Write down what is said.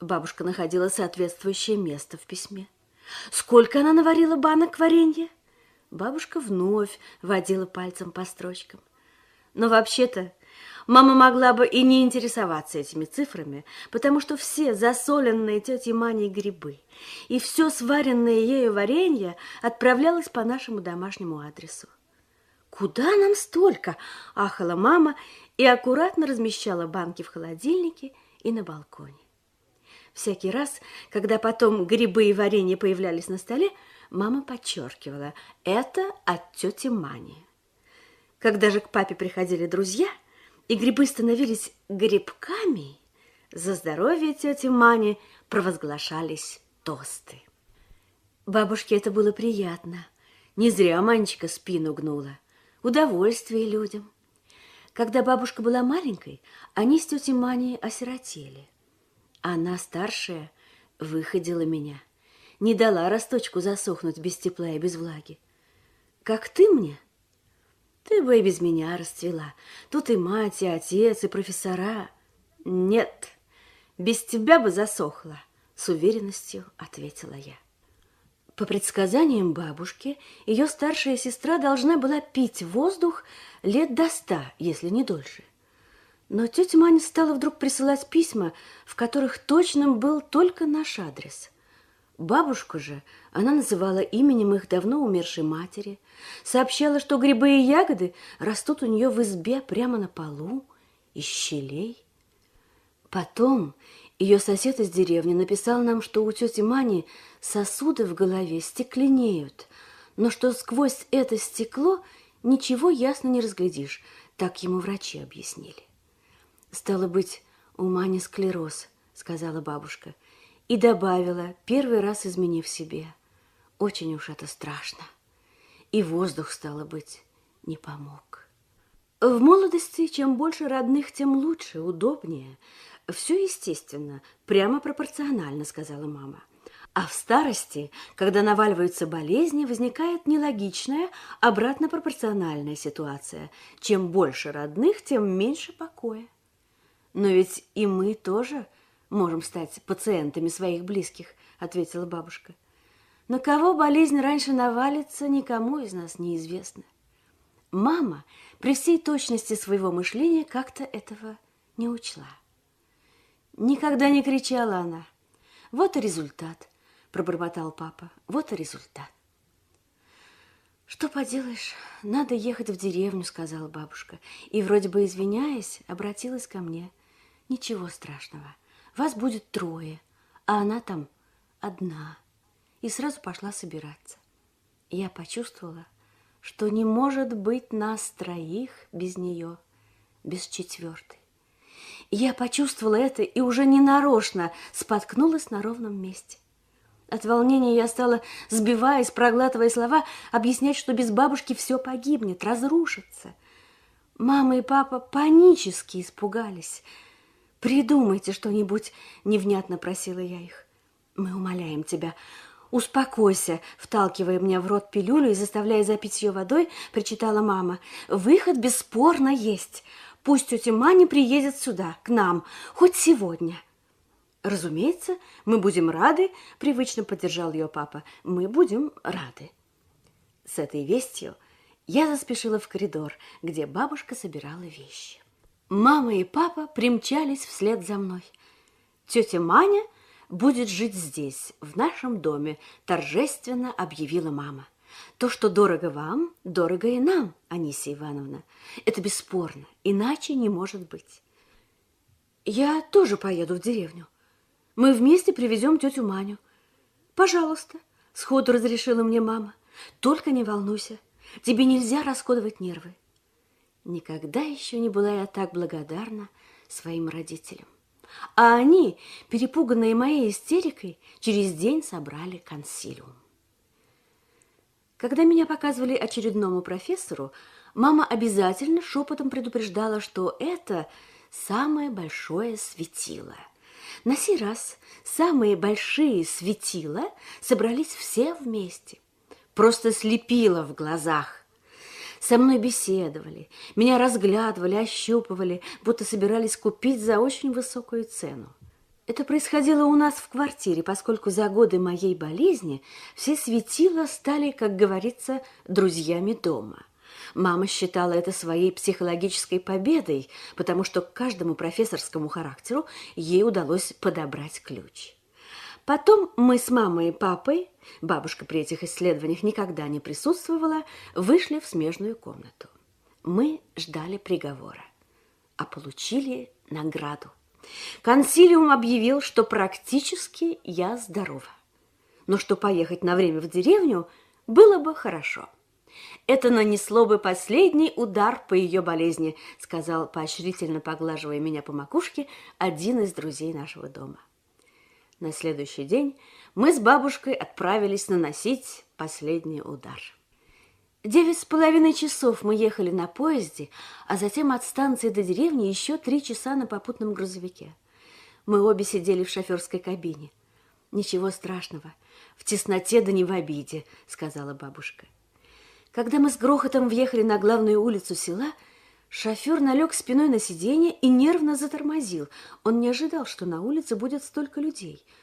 Бабушка находила соответствующее место в письме. Сколько она наварила банок варенья? Бабушка вновь водила пальцем по строчкам. Но вообще-то мама могла бы и не интересоваться этими цифрами, потому что все засоленные тетей Маней грибы и все сваренное ею варенье отправлялось по нашему домашнему адресу. «Куда нам столько?» – ахала мама и аккуратно размещала банки в холодильнике и на балконе. Всякий раз, когда потом грибы и варенье появлялись на столе, мама подчеркивала – это от тети Мани. Когда же к папе приходили друзья, и грибы становились грибками, за здоровье тети Мани провозглашались тосты. Бабушке это было приятно. Не зря Манечка спину гнула. Удовольствие людям. Когда бабушка была маленькой, они с тетей Маней осиротели – она, старшая, выходила меня, не дала росточку засохнуть без тепла и без влаги. Как ты мне? Ты бы и без меня расцвела. Тут и мать, и отец, и профессора. Нет, без тебя бы засохла, с уверенностью ответила я. По предсказаниям бабушки, ее старшая сестра должна была пить воздух лет до ста, если не дольше. Но тетя Маня стала вдруг присылать письма, в которых точным был только наш адрес. Бабушку же она называла именем их давно умершей матери, сообщала, что грибы и ягоды растут у нее в избе прямо на полу, из щелей. Потом ее сосед из деревни написал нам, что у тети Мани сосуды в голове стекленеют, но что сквозь это стекло ничего ясно не разглядишь, так ему врачи объяснили. Стало быть, у Мани склероз, сказала бабушка. И добавила, первый раз изменив себе. Очень уж это страшно. И воздух, стало быть, не помог. В молодости чем больше родных, тем лучше, удобнее. Все естественно, прямо пропорционально, сказала мама. А в старости, когда наваливаются болезни, возникает нелогичная, обратно пропорциональная ситуация. Чем больше родных, тем меньше покоя. Но ведь и мы тоже можем стать пациентами своих близких, ответила бабушка. На кого болезнь раньше навалится, никому из нас неизвестно. Мама при всей точности своего мышления как-то этого не учла. Никогда не кричала она. Вот и результат, пробормотал папа. Вот и результат. Что поделаешь, надо ехать в деревню, сказала бабушка, и вроде бы извиняясь, обратилась ко мне – Ничего страшного. Вас будет трое, а она там одна. И сразу пошла собираться. Я почувствовала, что не может быть нас троих без нее, без четвертой. Я почувствовала это и уже ненарочно споткнулась на ровном месте. От волнения я стала, сбиваясь, проглатывая слова, объяснять, что без бабушки все погибнет, разрушится. Мама и папа панически испугались – Придумайте что-нибудь, невнятно просила я их. Мы умоляем тебя, успокойся, вталкивая мне в рот пилюлю и заставляя запить ее водой, причитала мама. Выход бесспорно есть. Пусть тетя Маня приедет сюда, к нам, хоть сегодня. Разумеется, мы будем рады, привычно поддержал ее папа. Мы будем рады. С этой вестью я заспешила в коридор, где бабушка собирала вещи. Мама и папа примчались вслед за мной. Тетя Маня будет жить здесь, в нашем доме, торжественно объявила мама. То, что дорого вам, дорого и нам, Анисия Ивановна. Это бесспорно, иначе не может быть. Я тоже поеду в деревню. Мы вместе привезем тетю Маню. Пожалуйста, сходу разрешила мне мама. Только не волнуйся, тебе нельзя расходовать нервы. Никогда еще не была я так благодарна своим родителям. А они, перепуганные моей истерикой, через день собрали консилиум. Когда меня показывали очередному профессору, мама обязательно шепотом предупреждала, что это самое большое светило. На сей раз самые большие светила собрались все вместе. Просто слепило в глазах. Со мной беседовали, меня разглядывали, ощупывали, будто собирались купить за очень высокую цену. Это происходило у нас в квартире, поскольку за годы моей болезни все светила стали, как говорится, друзьями дома. Мама считала это своей психологической победой, потому что к каждому профессорскому характеру ей удалось подобрать ключ. Потом мы с мамой и папой, бабушка при этих исследованиях никогда не присутствовала, вышли в смежную комнату. Мы ждали приговора, а получили награду. Консилиум объявил, что практически я здорова, но что поехать на время в деревню было бы хорошо. Это нанесло бы последний удар по ее болезни, сказал поощрительно поглаживая меня по макушке один из друзей нашего дома. На следующий день мы с бабушкой отправились наносить последний удар. Девять с половиной часов мы ехали на поезде, а затем от станции до деревни еще три часа на попутном грузовике. Мы обе сидели в шоферской кабине. «Ничего страшного, в тесноте да не в обиде», — сказала бабушка. Когда мы с грохотом въехали на главную улицу села, шофер налег спиной на сиденье и нервно затормозил. Он не ожидал, что на улице будет столько людей —